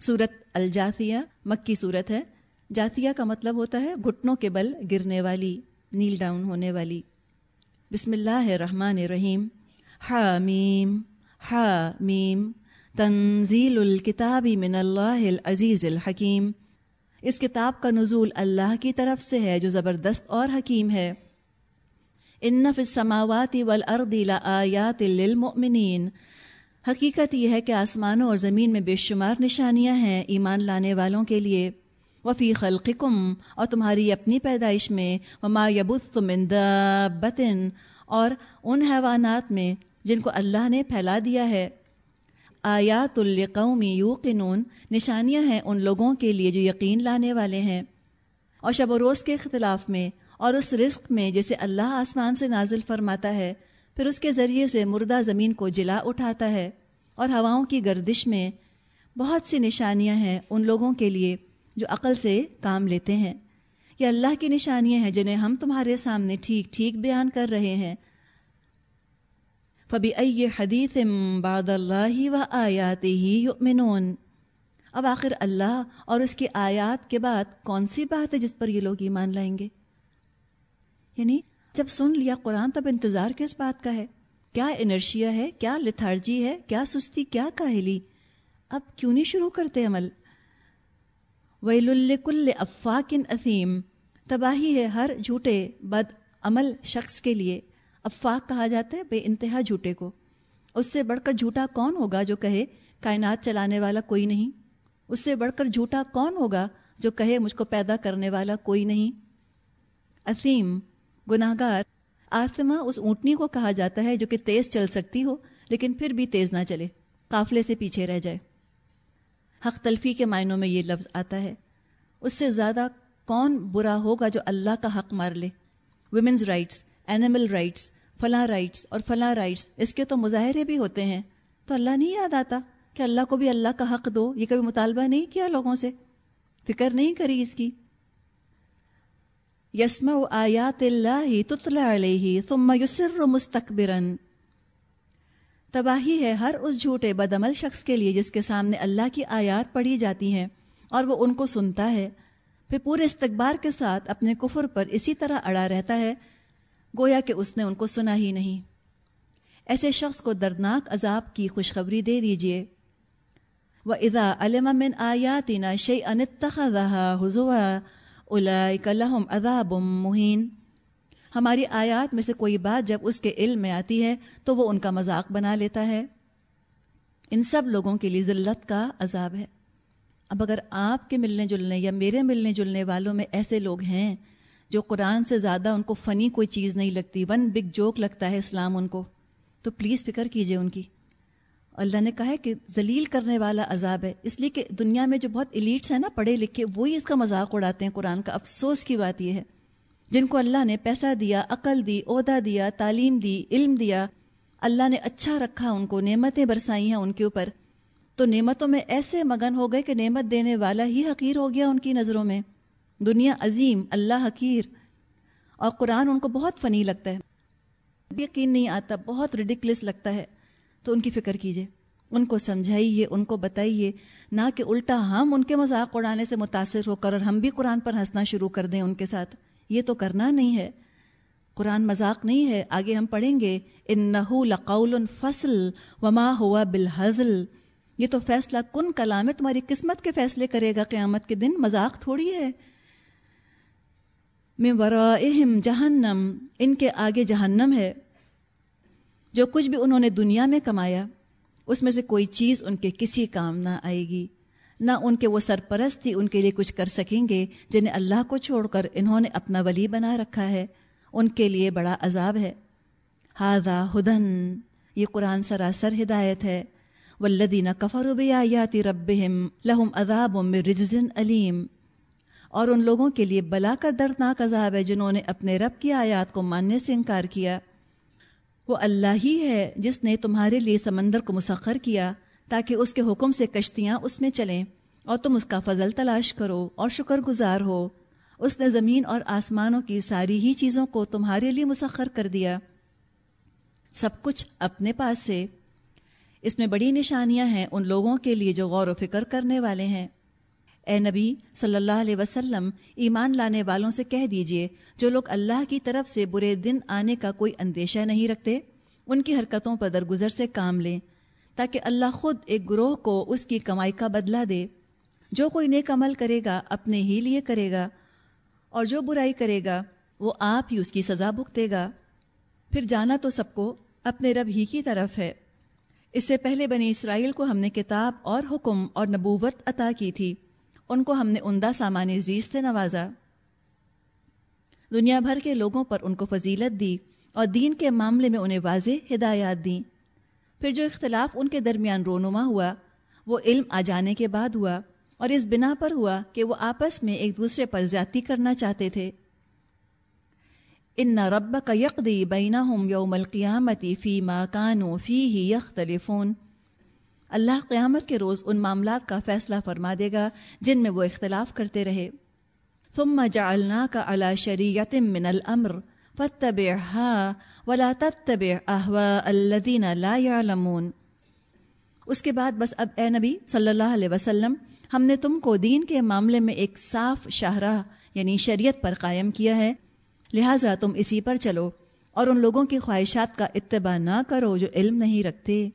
صورت الجاثیہ، مکی صورت ہے۔ جاثیہ کا مطلب ہوتا ہے گھٹنوں کے بل گرنے والی، نیل ڈاؤن ہونے والی۔ بسم اللہ الرحمن الرحیم۔ حامیم حامیم۔ تنزیل الکتاب من اللہ العزیز الحکیم۔ اس کتاب کا نزول اللہ کی طرف سے ہے جو زبردست اور حکیم ہے۔ ان فی السماوات والارض لآیات للمؤمنین۔ حقیقت یہ ہے کہ آسمانوں اور زمین میں بے شمار نشانیاں ہیں ایمان لانے والوں کے لیے۔ وفی خلقکم اور تمہاری اپنی پیدائش میں۔ وما یبث من دابت اور ان حیوانات میں جن کو اللہ نے پھیلا دیا ہے۔ آیات القومی یوقنون، نشانیاں ہیں ان لوگوں کے لیے جو یقین لانے والے ہیں۔ اور شب و روز کے اختلاف میں، اور اس رزق میں جسے اللہ آسمان سے نازل فرماتا ہے۔ پھر اس کے ذریعے سے مردہ زمین کو جلا اٹھاتا ہے اور ہواؤں کی گردش میں بہت سی نشانیاں ہیں ان لوگوں کے لیے جو عقل سے کام لیتے ہیں۔ یہ اللہ کی نشانیاں ہیں جنہیں ہم تمہارے سامنے ٹھیک ٹھیک بیان کر رہے ہیں۔ فبی ائی حدیث باد اللہ و آیات ہی یؤمنون اب آخر اللہ اور اس کی آیات کے بعد کون سی بات ہے جس پر یہ لوگ ایمان لائیں گے؟ یعنی جب سن لیا قرآن، تب انتظار کس بات کا ہے؟ کیا انرشیا ہے؟ کیا لتھارجی ہے؟ کیا سستی؟ کیا کاہلی؟ اب کیوں نہیں شروع کرتے عمل؟ ویل الکل افاقن اسیم تباہی ہے ہر جھوٹے بد عمل شخص کے لیے۔ افاق کہا جاتا ہے بے انتہا جھوٹے کو۔ اس سے بڑھ کر جھوٹا کون ہوگا جو کہے کائنات چلانے والا کوئی نہیں؟ اس سے بڑھ کر جھوٹا کون ہوگا جو کہے مجھ کو پیدا کرنے والا کوئی نہیں؟ اسیم گناہ گار آسما اس اونٹنی کو کہا جاتا ہے جو کہ تیز چل سکتی ہو، لیکن پھر بھی تیز نہ چلے، قافلے سے پیچھے رہ جائے۔ حق تلفی کے معنوں میں یہ لفظ آتا ہے، اس سے زیادہ کون برا ہوگا جو اللہ کا حق مار لے؟ ویمنز رائٹس اینیمل رائٹس فلاں رائٹس اور فلاں رائٹس اس کے تو مظاہرے بھی ہوتے ہیں۔ تو اللہ نہیں یاد آتا کہ اللہ کو بھی اللہ کا حق دو؟ یہ کبھی مطالبہ نہیں کیا لوگوں سے؟ فکر نہیں کری اس کی۔ یسم و آیات اللہ تطلع علیہ ثم یسر مستقبرن تباہی ہے ہر اس جھوٹے بدعمل شخص کے لیے جس کے سامنے اللہ کی آیات پڑھی جاتی ہیں اور وہ ان کو سنتا ہے۔ پھر پورے استقبار کے ساتھ اپنے کفر پر اسی طرح اڑا رہتا ہے۔ گویا کہ اس نے ان کو سنا ہی نہیں۔ ایسے شخص کو دردناک عذاب کی خوشخبری دے دیجیے وہ ادا علم آیاتنا شی انتخا حضو الحم اذاب مہین۔ ہماری آیات میں سے کوئی بات جب اس کے علم میں آتی ہے تو وہ ان کا مذاق بنا لیتا ہے۔ ان سب لوگوں کے لیے ذلت کا عذاب ہے۔ اب اگر آپ کے ملنے جلنے یا میرے ملنے جلنے والوں میں ایسے لوگ ہیں جو قرآن سے زیادہ ان کو فنی کوئی چیز نہیں لگتی، ون بگ جوک لگتا ہے اسلام ان کو، تو پلیز فکر کیجیے ان کی۔ اللہ نے کہا ہے کہ ذلیل کرنے والا عذاب ہے۔ اس لیے کہ دنیا میں جو بہت ایلیٹس ہیں نا پڑھے لکھے، وہی اس کا مذاق اڑاتے ہیں قرآن کا۔ افسوس کی بات یہ ہے۔ جن کو اللہ نے پیسہ دیا، عقل دی، عہدہ دیا، تعلیم دی، علم دیا، اللہ نے اچھا رکھا ان کو، نعمتیں برسائی ہیں ان کے اوپر۔ تو نعمتوں میں ایسے مگن ہو گئے کہ نعمت دینے والا ہی حقیر ہو گیا ان کی نظروں میں۔ دنیا عظیم، اللہ حقیر۔ اور قرآن ان کو بہت فنی لگتا ہے۔ یقین نہیں آتا، بہت ریڈیکلس لگتا ہے۔ تو ان کی فکر کیجیے ان کو سمجھائیے، ان کو بتائیے، نہ کہ الٹا ہم ان کے مذاق اڑانے سے متاثر ہو کر اور ہم بھی قرآن پر ہنسنا شروع کر دیں ان کے ساتھ۔ یہ تو کرنا نہیں ہے۔ قرآن مذاق نہیں ہے۔ آگے ہم پڑھیں گے ان نحو لقول فصل وما ہوا بالحزل۔ یہ تو فیصلہ کن کلام ہے، تمہاری قسمت کے فیصلے کرے گا قیامت کے دن۔ مذاق تھوڑی ہے۔ میں ورائہم جہنم، ان کے آگے جہنم ہے۔ جو کچھ بھی انہوں نے دنیا میں کمایا، اس میں سے کوئی چیز ان کے کسی کام نہ آئے گی۔ نہ ان کے وہ سرپرست ہی ان کے لیے کچھ کر سکیں گے جنہیں اللہ کو چھوڑ کر انہوں نے اپنا ولی بنا رکھا ہے۔ ان کے لیے بڑا عذاب ہے۔ ہاضا ہدن، یہ قرآن سراسر ہدایت ہے۔ ولدینہ کفر بیاتی رب لہم عذاب رجزن علیم۔ اور ان لوگوں کے لیے بلا کر دردناک عذاب ہے جنہوں نے اپنے رب کی آیات کو ماننے سے انکار کیا۔ وہ اللہ ہی ہے جس نے تمہارے لیے سمندر کو مسخر کیا تاکہ اس کے حکم سے کشتیاں اس میں چلیں اور تم اس کا فضل تلاش کرو اور شکر گزار ہو۔ اس نے زمین اور آسمانوں کی ساری ہی چیزوں کو تمہارے لیے مسخر کر دیا۔ سب کچھ اپنے پاس سے اس میں بڑی نشانیاں ہیں ان لوگوں کے لیے جو غور و فکر کرنے والے ہیں۔ اے نبی صلی اللہ علیہ وسلم، ایمان لانے والوں سے کہہ دیجیے، جو لوگ اللہ کی طرف سے برے دن آنے کا کوئی اندیشہ نہیں رکھتے، ان کی حرکتوں پر درگزر سے کام لیں، تاکہ اللہ خود ایک گروہ کو اس کی کمائی کا بدلہ دے۔ جو کوئی نیک عمل کرے گا، اپنے ہی لیے کرے گا، اور جو برائی کرے گا، وہ آپ ہی اس کی سزا بھگتے گا۔ پھر جانا تو سب کو اپنے رب ہی کی طرف ہے۔ اس سے پہلے بنی اسرائیل کو ہم نے کتاب اور حکم اور نبوت عطا کی تھی۔ ان کو ہم نے عمدہ سامان عزیز سے نوازا۔ دنیا بھر کے لوگوں پر ان کو فضیلت دی اور دین کے معاملے میں انہیں واضح ہدایات دیں۔ پھر جو اختلاف ان کے درمیان رونما ہوا، وہ علم آ جانے کے بعد ہوا اور اس بنا پر ہوا کہ وہ آپس میں ایک دوسرے پر زیادتی کرنا چاہتے تھے۔ ان نہ رب کا یکدی بین ہم یوم القیامتی فی ماں کانو فی ہی یختلفون اللہ قیامت کے روز ان معاملات کا فیصلہ فرما دے گا جن میں وہ اختلاف کرتے رہے۔ ثم جعلناک علی شریعت من الامر فاتبعها ولا تتبع اهواء الذین لا يعلمون اس کے بعد بس اب اے نبی صلی اللہ علیہ وسلم، ہم نے تم کو دین کے معاملے میں ایک صاف شاہراہ یعنی شریعت پر قائم کیا ہے۔ لہٰذا تم اسی پر چلو اور ان لوگوں کی خواہشات کا اتباع نہ کرو جو علم نہیں رکھتے۔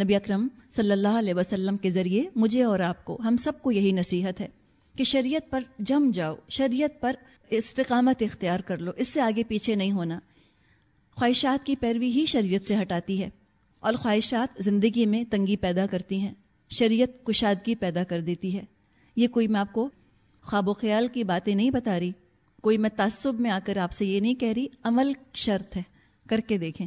نبی اکرم صلی اللہ علیہ وسلم کے ذریعے مجھے اور آپ کو، ہم سب کو یہی نصیحت ہے کہ شریعت پر جم جاؤ، شریعت پر استقامت اختیار کر لو، اس سے آگے پیچھے نہیں ہونا۔ خواہشات کی پیروی ہی شریعت سے ہٹاتی ہے اور خواہشات زندگی میں تنگی پیدا کرتی ہیں، شریعت کشادگی پیدا کر دیتی ہے۔ یہ کوئی میں آپ کو خواب و خیال کی باتیں نہیں بتا رہی، کوئی میں تعصب میں آ کر آپ سے یہ نہیں کہہ رہی، عمل شرط ہے، کر کے دیکھیں۔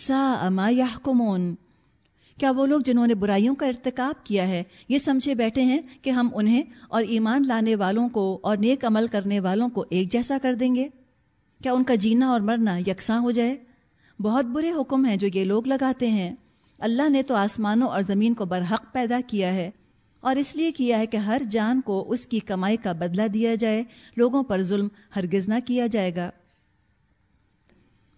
ہم لئی یخنو ما کیا وہ لوگ جنہوں نے برائیوں کا ارتکاب کیا ہے، یہ سمجھے بیٹھے ہیں کہ ہم انہیں اور ایمان لانے والوں کو اور نیک عمل کرنے والوں کو ایک جیسا کر دیں گے؟ کیا ان کا جینا اور مرنا یکساں ہو جائے؟ بہت برے حکم ہیں جو یہ لوگ لگاتے ہیں۔ اللہ نے تو آسمانوں اور زمین کو برحق پیدا کیا ہے، اور اس لیے کیا ہے کہ ہر جان کو اس کی کمائی کا بدلہ دیا جائے، لوگوں پر ظلم ہرگز نہ کیا جائے گا۔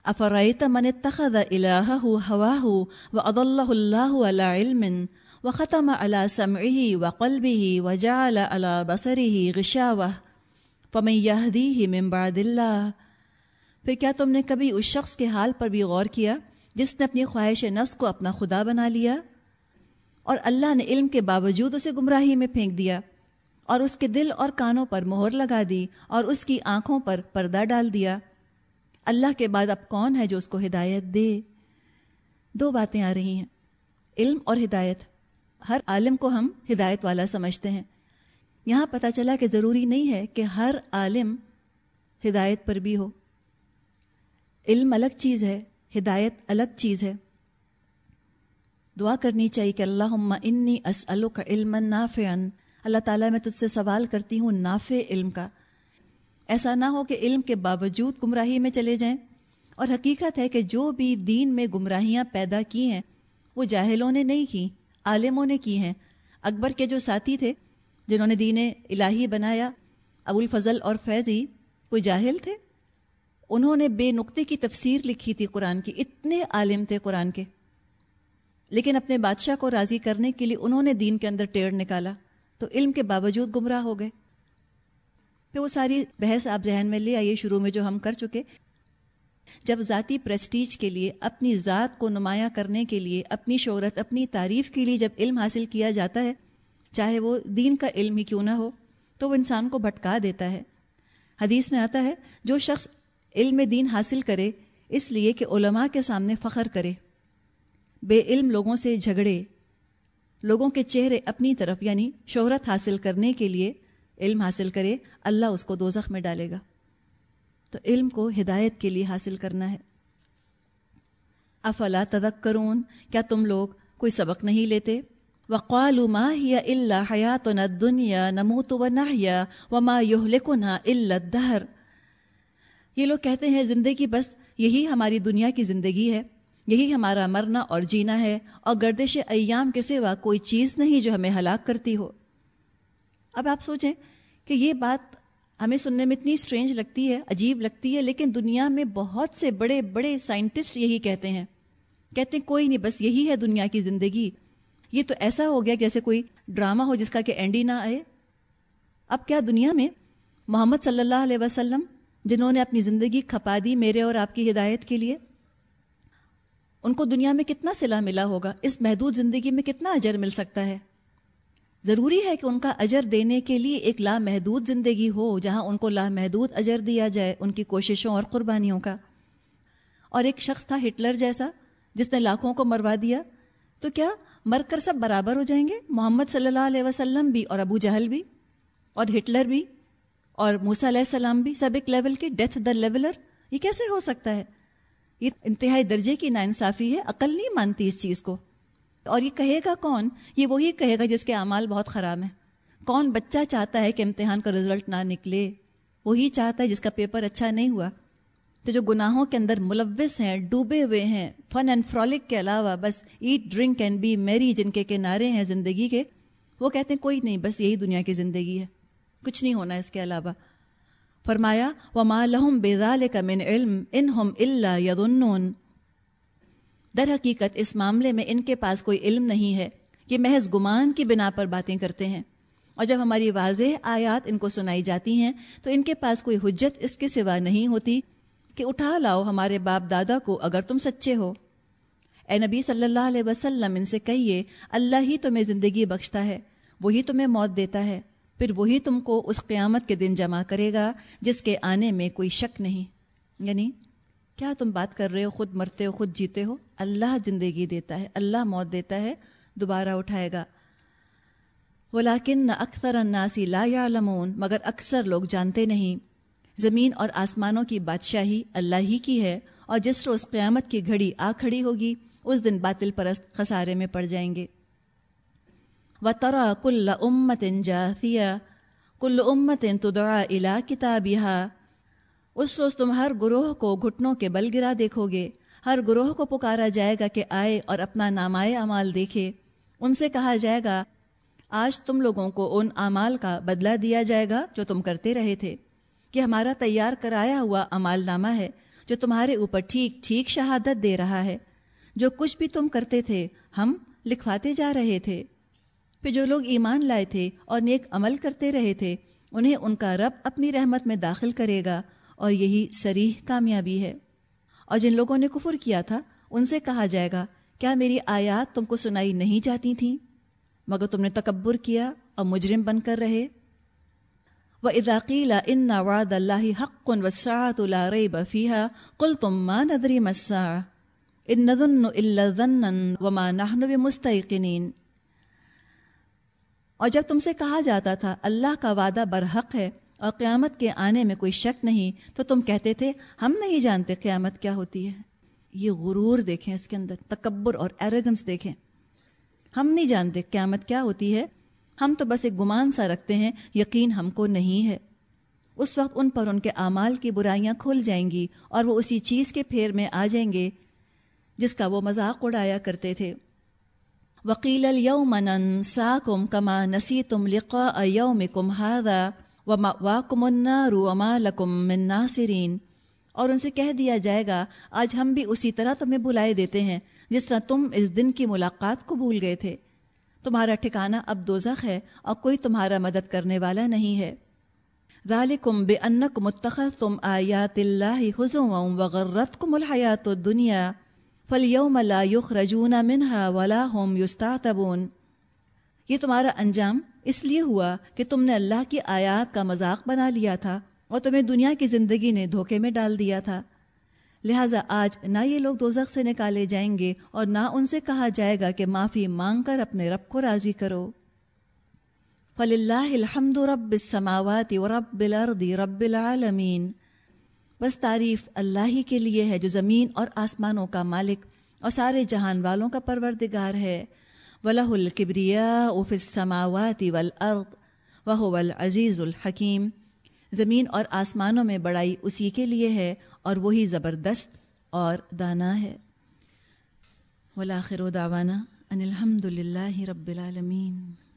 افرائیت من اتخذ الہہ ہواہ وعضلہ اللہ علی علم وختم علی سمعہ وقلبہ وجعل علی بصرہ غشاوہ فمن یہدیہ من بعد اللہ پھر کیا تم نے کبھی اس شخص کے حال پر بھی غور کیا جس نے اپنی خواہش نفس کو اپنا خدا بنا لیا؟ اور اللہ نے علم کے باوجود اسے گمراہی میں پھینک دیا اور اس کے دل اور کانوں پر مہر لگا دی اور اس کی آنکھوں پر پردہ ڈال دیا؟ اللہ کے بعد اب کون ہے جو اس کو ہدایت دے؟ دو باتیں آ رہی ہیں۔ علم اور ہدایت۔ ہر عالم کو ہم ہدایت والا سمجھتے ہیں۔ یہاں پتہ چلا کہ ضروری نہیں ہے کہ ہر عالم ہدایت پر بھی ہو۔ علم الگ چیز ہے، ہدایت الگ چیز ہے۔ دعا کرنی چاہیے کہ اللہ انی اسلو کا علم نافع اللہ تعالیٰ، میں تجھ سے سوال کرتی ہوں نافع علم کا۔ ایسا نہ ہو کہ علم کے باوجود گمراہی میں چلے جائیں۔ اور حقیقت ہے کہ جو بھی دین میں گمراہیاں پیدا کی ہیں، وہ جاہلوں نے نہیں کی، عالموں نے کی ہیں۔ اکبر کے جو ساتھی تھے، جنہوں نے دین الہی بنایا، ابو الفضل اور فیضی، کوئی جاہل تھے؟ انہوں نے بے نقطے کی تفسیر لکھی تھی قرآن کی۔ اتنے عالم تھے قرآن کے۔ لیکن اپنے بادشاہ کو راضی کرنے کے لیے انہوں نے دین کے اندر ٹیڑھ نکالا، تو علم کے باوجود گمراہ ہو گئے۔ پھر وہ ساری بحث آپ ذہن میں لے آئیے شروع میں جو ہم کر چکے۔ جب ذاتی پریسٹیج کے لیے، اپنی ذات کو نمایاں کرنے کے لیے، اپنی شہرت، اپنی تعریف کے لیے جب علم حاصل کیا جاتا ہے، چاہے وہ دین کا علم ہی کیوں نہ ہو، تو وہ انسان کو بھٹکا دیتا ہے۔ حدیث میں آتا ہے، جو شخص علم دین حاصل کرے، اس لیے کہ علماء کے سامنے فخر کرے۔ بے علم لوگوں سے جھگڑے، لوگوں کے چہرے اپنی طرف یعنی شہرت حاصل کرنے کے لیے علم حاصل کرے، اللہ اس کو دوزخ میں ڈالے گا۔ تو علم کو ہدایت کے لیے حاصل کرنا ہے۔ افلا تذکرون، کیا تم لوگ کوئی سبق نہیں لیتے؟ وقالوا ما هي الا حياتنا الدنيا نموت ونحيا وما يهلكنا الا الدهر یہ لوگ کہتے ہیں، زندگی بس یہی ہماری دنیا کی زندگی ہے، یہی ہمارا مرنا اور جینا ہے، اور گردش ایام کے سوا کوئی چیز نہیں جو ہمیں ہلاک کرتی ہو۔ اب آپ سوچیں کہ یہ بات ہمیں سننے میں اتنی اسٹرینج لگتی ہے، عجیب لگتی ہے، لیکن دنیا میں بہت سے بڑے بڑے سائنٹسٹ یہی کہتے ہیں۔ کہتے ہیں، کوئی نہیں، بس یہی ہے دنیا کی زندگی۔ یہ تو ایسا ہو گیا جیسے کوئی ڈرامہ ہو جس کا کہ اینڈی نہ آئے۔ اب کیا دنیا میں محمد صلی اللہ علیہ وسلم، جنہوں نے اپنی زندگی کھپا دی میرے اور آپ کی ہدایت کے لیے، ان کو دنیا میں کتنا صلاح ملا ہوگا؟ اس محدود زندگی میں کتنا اجر مل سکتا ہے؟ ضروری ہے کہ ان کا اجر دینے کے لیے ایک لامحدود زندگی ہو، جہاں ان کو لامحدود اجر دیا جائے ان کی کوششوں اور قربانیوں کا۔ اور ایک شخص تھا ہٹلر جیسا، جس نے لاکھوں کو مروا دیا۔ تو کیا مر کر سب برابر ہو جائیں گے؟ محمد صلی اللہ علیہ وسلم بھی اور ابو جہل بھی، اور ہٹلر بھی، اور موسیٰ علیہ السلام بھی۔ سب ایک لیول کے ڈیتھ دا لیولر۔ یہ کیسے ہو سکتا ہے؟ یہ انتہائی درجے کی ناانصافی ہے، عقل نہیں مانتی اس چیز کو۔ اور یہ کہے گا کون؟ یہ وہی کہے گا جس کے اعمال بہت خراب ہیں۔ کون بچہ چاہتا ہے کہ امتحان کا رزلٹ نہ نکلے؟ وہی چاہتا ہے جس کا پیپر اچھا نہیں ہوا۔ تو جو گناہوں کے اندر ملوث ہیں، ڈوبے ہوئے ہیں فن اینڈ فرولک کے علاوہ بس ایٹ ڈرنک اینڈ بی میری جن کے کنارے ہیں زندگی کے، وہ کہتے ہیں کوئی نہیں، بس یہی دنیا کی زندگی ہے۔ کچھ نہیں ہونا اس کے علاوہ۔ فرمایا و ما لہم بیزال کا من علم ان ہم اللہ یدنون در حقیقت اس معاملے میں ان کے پاس کوئی علم نہیں ہے یہ محض گمان کی بنا پر باتیں کرتے ہیں۔ اور جب ہماری واضح آیات ان کو سنائی جاتی ہیں تو ان کے پاس کوئی حجت اس کے سوا نہیں ہوتی کہ اٹھا لاؤ ہمارے باپ دادا کو اگر تم سچے ہو۔ اے نبی صلی اللہ علیہ وسلم، ان سے کہیے، اللہ ہی تمہیں زندگی بخشتا ہے، وہی تمہیں موت دیتا ہے، پھر وہی تم کو اس قیامت کے دن جمع کرے گا جس کے آنے میں کوئی شک نہیں۔ یعنی کیا تم بات کر رہے ہو؟ خود مرتے ہو، خود جیتے ہو؟ اللہ زندگی دیتا ہے، اللہ موت دیتا ہے، دوبارہ اٹھائے گا۔ ولاکن اکثر اناسی لا یعلمون، مگر اکثر لوگ جانتے نہیں۔ زمین اور آسمانوں کی بادشاہی اللہ ہی کی ہے، اور جس روز قیامت کی گھڑی آ کھڑی ہوگی، اس دن باطل پرست خسارے میں پڑ جائیں گے۔ و ترا کل امت جاثیہ کل امت تدعا الا کتابیہ اس روز تم ہر گروہ کو گھٹنوں کے بل گرا دیکھو گے۔ ہر گروہ کو پکارا جائے گا کہ آئے اور اپنا نامائے اعمال دیکھے۔ ان سے کہا جائے گا، آج تم لوگوں کو ان اعمال کا بدلہ دیا جائے گا جو تم کرتے رہے تھے، کہ ہمارا تیار کرایا ہوا امال نامہ ہے، جو تمہارے اوپر ٹھیک ٹھیک شہادت دے رہا ہے۔ جو کچھ بھی تم کرتے تھے، ہم لکھواتے جا رہے تھے۔ پھر جو لوگ ایمان لائے تھے اور نیک عمل کرتے رہے تھے، انہیں ان کا رب اپنی رحمت میں داخل کرے گا۔ اور یہی سریح کامیابی ہے۔ اور جن لوگوں نے کفر کیا تھا، ان سے کہا جائے گا، کیا میری آیات تم کو سنائی نہیں جاتی تھیں؟ مگر تم نے تکبر کیا اور مجرم بن کر رہے۔ و اداقیلا ان نواد اللہ حق و سعت الارئی بفیہ کل تم ماں ندری مسا ان ندن الن و ماں نہن مستقنین اور جب تم سے کہا جاتا تھا، اللہ کا وعدہ برحق ہے اور قیامت کے آنے میں کوئی شک نہیں، تو تم کہتے تھے، ہم نہیں جانتے قیامت کیا ہوتی ہے۔ یہ غرور دیکھیں اس کے اندر، تکبر اور ایروگنس دیکھیں۔ ہم نہیں جانتے قیامت کیا ہوتی ہے۔ ہم تو بس ایک گمان سا رکھتے ہیں، یقین ہم کو نہیں ہے۔ اس وقت ان پر ان کے اعمال کی برائیاں کھل جائیں گی اور وہ اسی چیز کے پھیر میں آ جائیں گے، جس کا وہ مذاق اڑایا کرتے تھے۔ وکیل الومن سا کم کما نسی تم لقا یوم کم ہادا وا کمنا رو اما لکم من ناصرین اور ان سے کہہ دیا جائے گا، آج ہم بھی اسی طرح تمہیں بلائے دیتے ہیں، جس طرح تم اس دن کی ملاقات کو بھول گئے تھے۔ تمہارا ٹھکانہ اب دوزخ ہے اور کوئی تمہارا مدد کرنے والا نہیں ہے۔ ذالکم بے انک متخذ تم آیات اللہ حضم وغرت کم الحیات دنیا فلیوم لا یخرجون منہا ولا هم یستعتبون یہ تمہارا انجام اس لیے ہوا کہ تم نے اللہ کی آیات کا مذاق بنا لیا تھا اور تمہیں دنیا کی زندگی نے دھوکے میں ڈال دیا تھا۔ لہٰذا آج نہ یہ لوگ دوزخ سے نکالے جائیں گے اور نہ ان سے کہا جائے گا کہ معافی مانگ کر اپنے رب کو راضی کرو۔ فل اللہ الحمد رب السماوات و رب الارض رب العالمین بس تعریف اللہ ہی کے لیے ہے جو زمین اور آسمانوں کا مالک اور سارے جہان والوں کا پروردگار ہے۔ وله القبریا اوف السماوات والارض وهو العزيز الحکیم زمین اور آسمانوں میں بڑائی اسی کے لیے ہے اور وہی زبردست اور دانا ہے۔ ولاخر دعوانا ان الحمد للہ رب العالمین۔